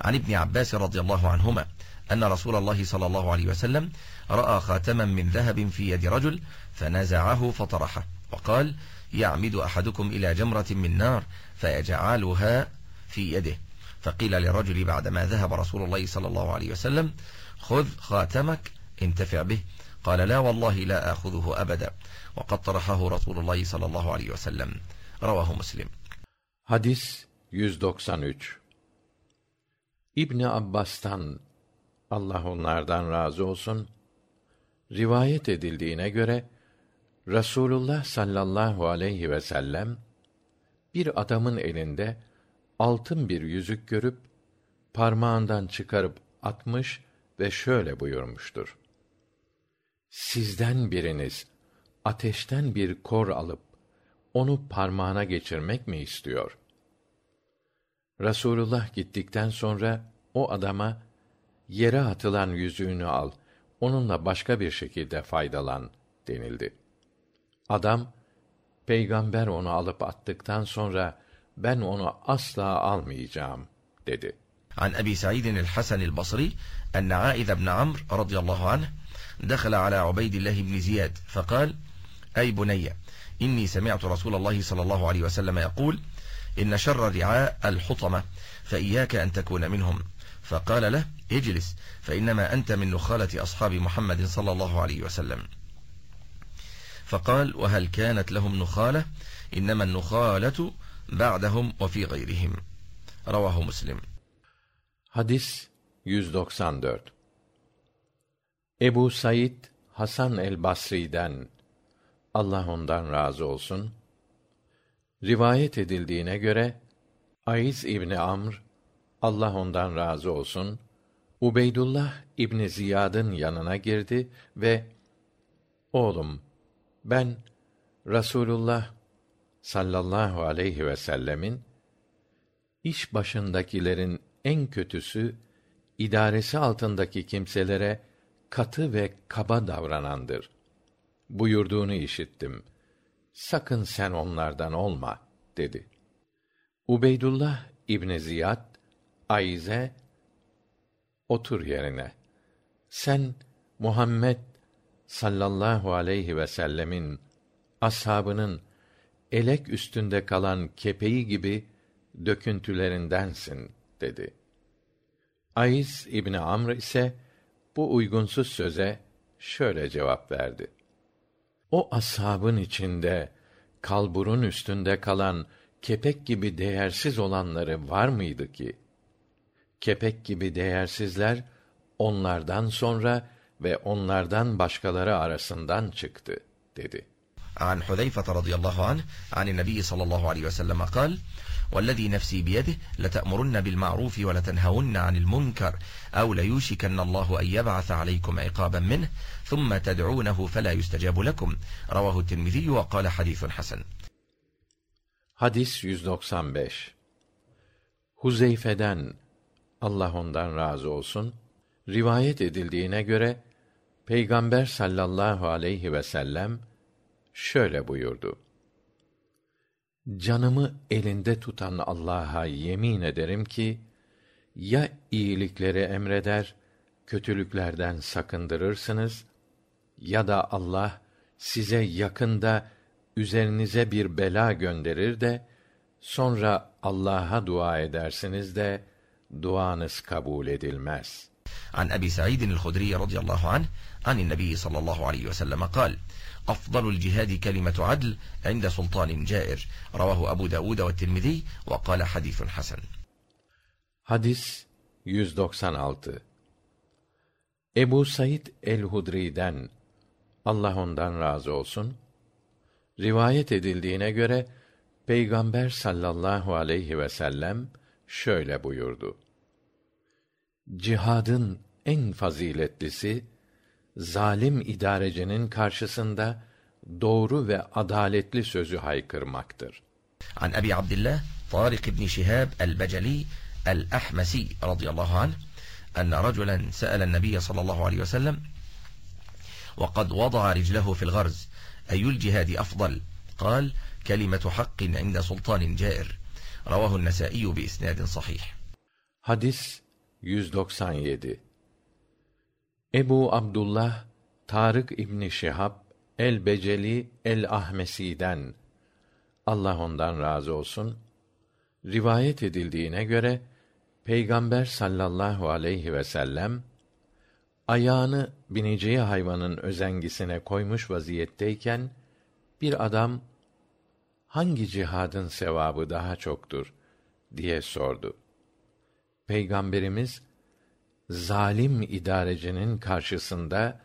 عن ابن عباس رضي الله عنهما أن رسول الله صلى الله عليه وسلم رأى خاتما من ذهب في يد رجل فنزعه فطرحه وقال يعمد أحدكم إلى جمرة من نار فيجعلها في يده فقيل للرجل بعدما ذهب رسول الله صلى الله عليه وسلم خذ خاتمك انتفع به قال لا والله لا آخذه أبدا وقد طرحه رسول الله صلى الله عليه وسلم رواه مسلم Hadis 193 İbni Abbas'tan Allah onlardan razı olsun rivayet edildiğine göre Rasulullah sallallahu aleyhi ve sellem bir adamın elinde altın bir yüzük görüp parmağından çıkarıp atmış ve şöyle buyurmuştur. Sizden biriniz ateşten bir kor alıp onu parmağına geçirmek mi istiyor? Rasulullah gittikten sonra o adama yere atılan yüzüğünü al, onunla başka bir şekilde faydalan denildi. Adam, peygamber onu alıp attıktan sonra ben onu asla almayacağım dedi. عن أبي سعيد الحسن البصري أن عائذ بن عمرو رضي الله عنه دخل على عبيد الله بن زياد فقال أي بني إني سمعت رسول الله صلى الله عليه وسلم يقول إن شر الرعاء الحطمة فإياك أن تكون منهم فقال له اجلس فإنما أنت من نخالة أصحاب محمد صلى الله عليه وسلم فقال وهل كانت لهم نخالة إنما النخالة بعدهم وفي غيرهم رواه مسلم Hadis 194 Ebu Said Hasan el Basri'den Allah ondan razı olsun rivayet edildiğine göre Aiz İbni Amr Allah ondan razı olsun Ubeydullah İbni Ziyad'ın yanına girdi ve oğlum ben Rasulullah sallallahu aleyhi ve sellemin iş başındakilerin en kötüsü idaresi altındaki kimselere katı ve kaba davranandır. Buyurduğunu işittim sakın sen onlardan olma dedi. Ubeydullah ibni ziyad ayze otur yerine. Sen muhammed sallallahu aleyhi ve sellemin ashabının elek üstünde kalan kepeği gibi döküntülerindensin dedi. Ayz ibni amr ise bu uygunsuz söze şöyle cevap verdi o ashabın içinde kalburun üstünde kalan kepek gibi değersiz olanları var mıydı ki? Kepek gibi değersizler onlardan sonra ve onlardan başkaları arasından çıktı dedi. An hudeyfata radıyallahu anh an nebiy sallى allahu aleyhi vsellem kal والذي نفسي بيده لتأمرن بالمعروف ولتنهون عن المنكر أو ليوشكن الله أن يبعث عليكم عقابا منه ثم تدعونه فلا يستجاب لكم رواه الترمذي وقال حديث حسن Hadis 195 Huzeyfe'den Allah ondan razı olsun rivayet edildiğine göre Peygamber sallallahu aleyhi ve sellem şöyle buyurdu. Canımı elinde tutan Allah'a yemin ederim ki ya iyilikleri emreder, kötülüklerden sakındırırsınız ya da Allah size yakında üzerinize bir bela gönderir de sonra Allah'a dua edersiniz de duanız kabul edilmez. عن أبي سعيد الخدري رضي الله عنه عن النبي صلى الله عليه وسلم قال أفضل الجهاد كلمة عدل عند سلطان جائر رواه أبو داود والترمذي وقال حديث حسن Hadis 196 Ebu Said el-Hudri'den Allah ondan razı olsun rivayet edildiğine göre Peygamber sallallahu aleyhi ve sellem şöyle buyurdu. Cihadın en faziletlisi zalim idarecinin karşısında doğru ve adaletli sözü haykırmaktır. عن أبي عبد الله طارق بن شهاب البجلي الأحمسي رضي الله عنه أن رجلا سأل النبي صلى الله عليه وسلم وقد وضع رجله في الغرز أي الجهاد أفضل قال كلمة حق عند سلطان جائر رواه النسائي بإسناد صحيح Hadis 197 Ebu Abdullah Tarık İbni Şihab el-Beceli el-Ahmesi'den. Allah ondan razı olsun. Rivayet edildiğine göre Peygamber sallallahu aleyhi ve sellem ayağını bineceği hayvanın özengisine koymuş vaziyetteyken bir adam hangi cihadın sevabı daha çoktur? diye sordu. Peygamberimiz zalim idarecinin karşısında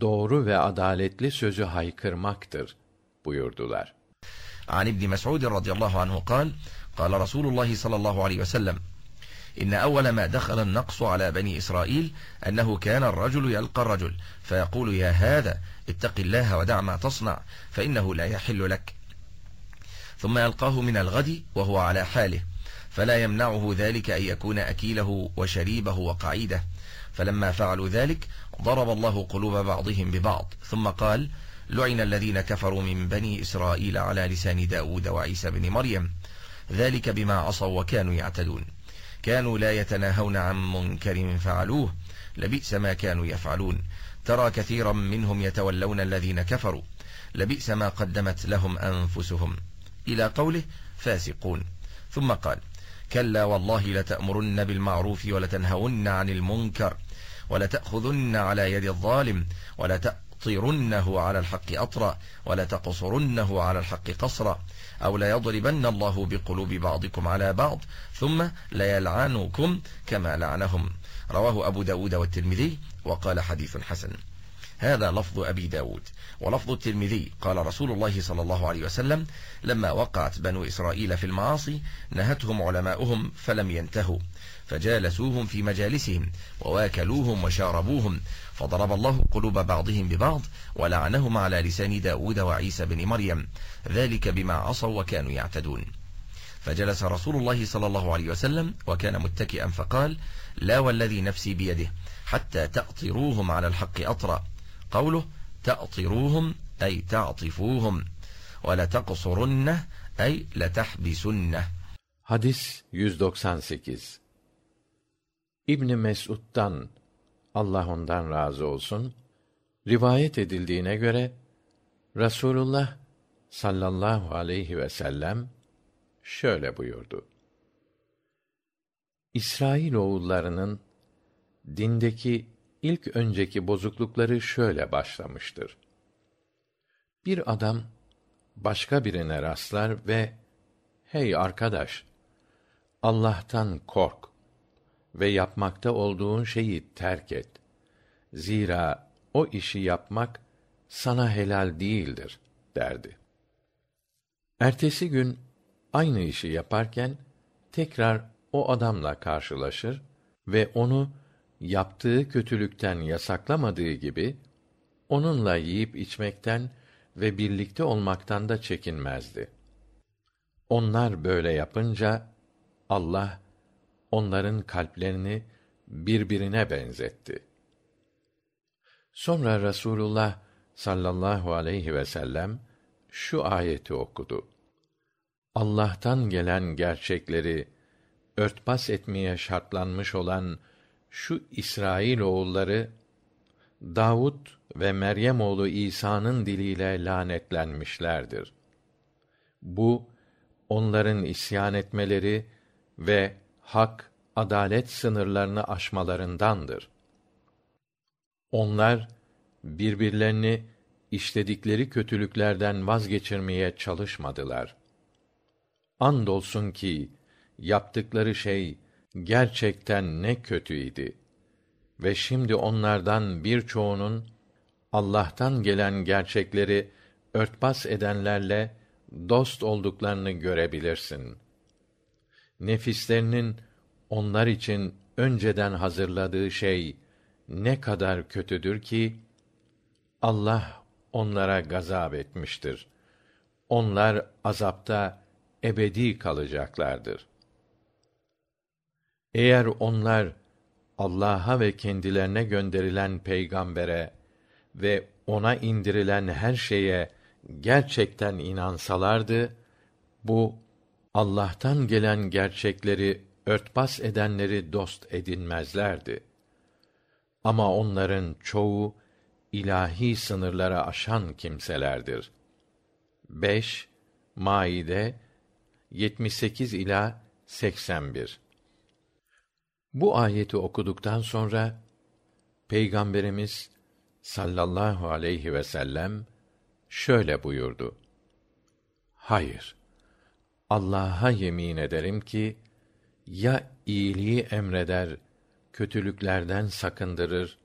doğru ve adaletli sözü haykırmaktır buyurdular. عن ابن مسعود رضي الله عنه قال قال رسول الله صلى الله عليه وسلم إن أول ما دخل النقص على بني إسرائيل أنه كان الرجل يلقى الرجل فيقول يا هذا اتق الله ودع ما تصنع فإنه لا يحل لك ثم يلقاه من الغد وهو على حاله فلا يمنعه ذلك أن يكون أكيله وشريبه وقعيده فلما فعلوا ذلك ضرب الله قلوب بعضهم ببعض ثم قال لعن الذين كفروا من بني إسرائيل على لسان داود وعيسى بن مريم ذلك بما عصوا وكانوا يعتدون كانوا لا يتناهون عن منكر فعلوه لبئس ما كانوا يفعلون ترى كثيرا منهم يتولون الذين كفروا لبئس ما قدمت لهم أنفسهم إلى قوله فاسقون ثم قال كلا والله لتأمرن بالمعروف ولتنهون عن المنكر ولتأخذن على يد الظالم ولتأطرنه على الحق أطرا ولتقصرنه على الحق قصرا أو ليضربن الله بقلوب بعضكم على بعض ثم ليلعنكم كما لعنهم رواه أبو داود والترمذي وقال حديث حسن هذا لفظ أبي داود ولفظ الترمذي قال رسول الله صلى الله عليه وسلم لما وقعت بنو إسرائيل في المعاصي نهتهم علماؤهم فلم ينتهوا فجالسوهم في مجالسهم وواكلوهم وشاربوهم فضرب الله قلوب بعضهم ببعض ولعنهم على لسان داود وعيسى بن مريم ذلك بما عصوا وكانوا يعتدون فجلس رسول الله صلى الله عليه وسلم وكان متكئا فقال لا والذي نفسي بيده حتى تأطروهم على الحق أطرا قوله تأطروهم أي تعطفوهم ولتقصرنه أي لتحبسنه Hadis 198 İbn Mesud'dan Allah ondan razı olsun rivayet edildiğine göre Rasulullah sallallahu aleyhi ve sellem şöyle buyurdu. İsrail oğullarının dindeki ilk önceki bozuklukları şöyle başlamıştır. Bir adam başka birine rastlar ve hey arkadaş Allah'tan kork ve yapmakta olduğun şeyi terk et. Zira o işi yapmak sana helal değildir derdi. Ertesi gün aynı işi yaparken tekrar o adamla karşılaşır ve onu yaptığı kötülükten yasaklamadığı gibi onunla yiyip içmekten ve birlikte olmaktan da çekinmezdi. Onlar böyle yapınca Allah onların kalplerini birbirine benzetti. Sonra Rasulullah sallallahu aleyhi ve sellem şu ayeti okudu. Allah'tan gelen gerçekleri örtbas etmeye şartlanmış olan şu İsrail oğulları Davud ve Meryem oğlu İsa'nın diliyle lanetlenmişlerdir. Bu onların isyan etmeleri ve hak, adalet sınırlarını aşmalarındandır. Onlar birbirlerini işledikleri kötülüklerden vazgeçirmeye çalışmadılar. Andolsun ki yaptıkları şey gerçekten ne kötüydi. Ve şimdi onlardan birçoğunun Allah'tan gelen gerçekleri örtbas edenlerle dost olduklarını görebilirsin. Nefislerinin onlar için önceden hazırladığı şey ne kadar kötüdür ki Allah onlara gazap etmiştir. Onlar azapta ebedi kalacaklardır. Eğer onlar Allah'a ve kendilerine gönderilen peygambere ve ona indirilen her şeye gerçekten inansalardı bu Allah'tan gelen gerçekleri örtbas edenleri dost edinmezlerdi. Ama onların çoğu ilahi sınırlara aşan kimselerdir. 5 Maide 78 ila 81 Bu ayeti okuduktan sonra Peygamberimiz sallallahu aleyhi ve sellem şöyle buyurdu. Hayır. Allah'a yemin ederim ki ya iyiliği emreder, kötülüklerden sakındırır,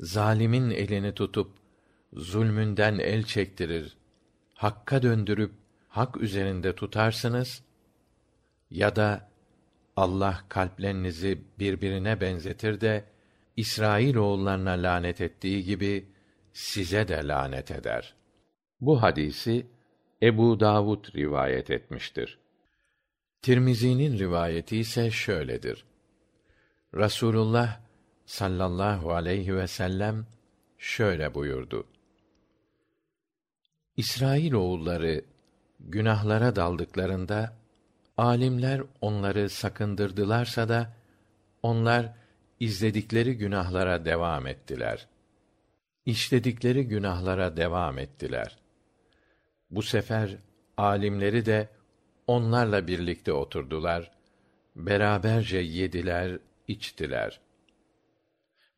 zalimin elini tutup zulmünden el çektirir, hakka döndürüp hak üzerinde tutarsınız ya da Allah kalplerinizi birbirine benzetir de İsrail oğullarına lanet ettiği gibi size de lanet eder. Bu hadisi Ebu Davud rivayet etmiştir. Tirmizi'nin rivayeti ise şöyledir. Rasulullah sallallahu aleyhi ve sellem şöyle buyurdu. İsrail oğulları günahlara daldıklarında alimler onları sakındırdılarsa da onlar izledikleri günahlara devam ettiler. İşledikleri günahlara devam ettiler. Bu sefer alimleri de onlarla birlikte oturdular, beraberce yediler, içtiler.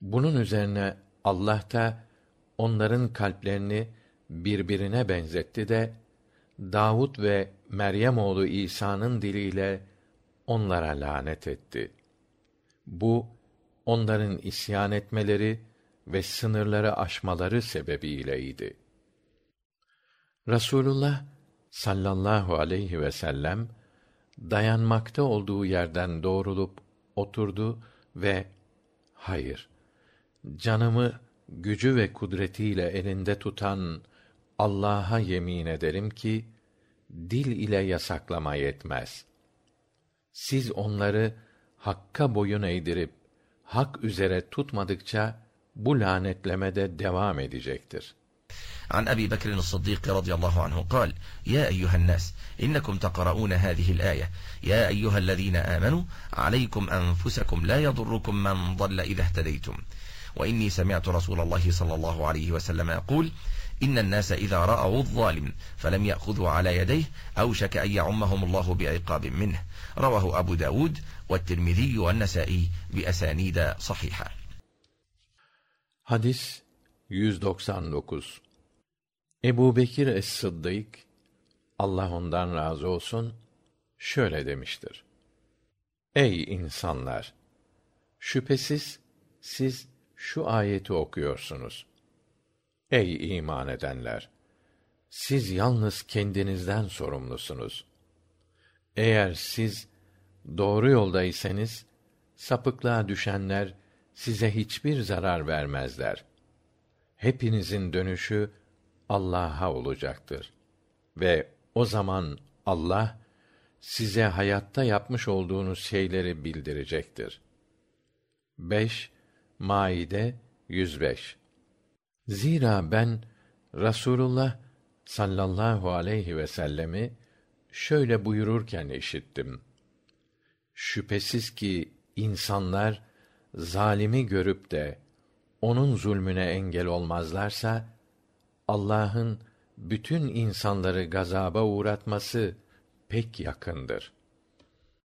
Bunun üzerine Allah da onların kalplerini birbirine benzetti de Davud ve Meryem oğlu İsa'nın diliyle onlara lanet etti. Bu onların isyan etmeleri ve sınırları aşmaları sebebiyleydi. Rasulullah sallallahu aleyhi ve sellem dayanmakta olduğu yerden doğrulup oturdu ve hayır canımı gücü ve kudretiyle elinde tutan Allah'a yemin ederim ki dil ile yasaklama yetmez. Siz onları hakka boyun eğdirip hak üzere tutmadıkça bu lanetleme de devam edecektir. عن أبي بكر الصديق رضي الله عنه قال يا أيها الناس إنكم تقرؤون هذه الآية يا أيها الذين آمنوا عليكم أنفسكم لا يضركم من ضل إذا اهتديتم وإني سمعت رسول الله صلى الله عليه وسلم يقول إن الناس إذا رأوا الظالم فلم يأخذوا على يديه أوشك أن يعمهم الله بعقاب منه رواه أبو داود والترمذي والنسائي بأسانيد صحيحة Hadis 199 Ebu Bekir es-Sıddık, Allah ondan razı olsun, şöyle demiştir. Ey insanlar! Şüphesiz siz şu ayeti okuyorsunuz. Ey iman edenler! Siz yalnız kendinizden sorumlusunuz. Eğer siz doğru yoldaysanız, sapıklığa düşenler size hiçbir zarar vermezler. Hepinizin dönüşü Allah'a olacaktır. Ve o zaman Allah size hayatta yapmış olduğunuz şeyleri bildirecektir. 5 Maide 105 Zira ben Rasulullah sallallahu aleyhi ve sellemi şöyle buyururken işittim. Şüphesiz ki insanlar zalimi görüp de onun zulmüne engel olmazlarsa Allah'ın bütün insanları gazaba uğratması pek yakındır.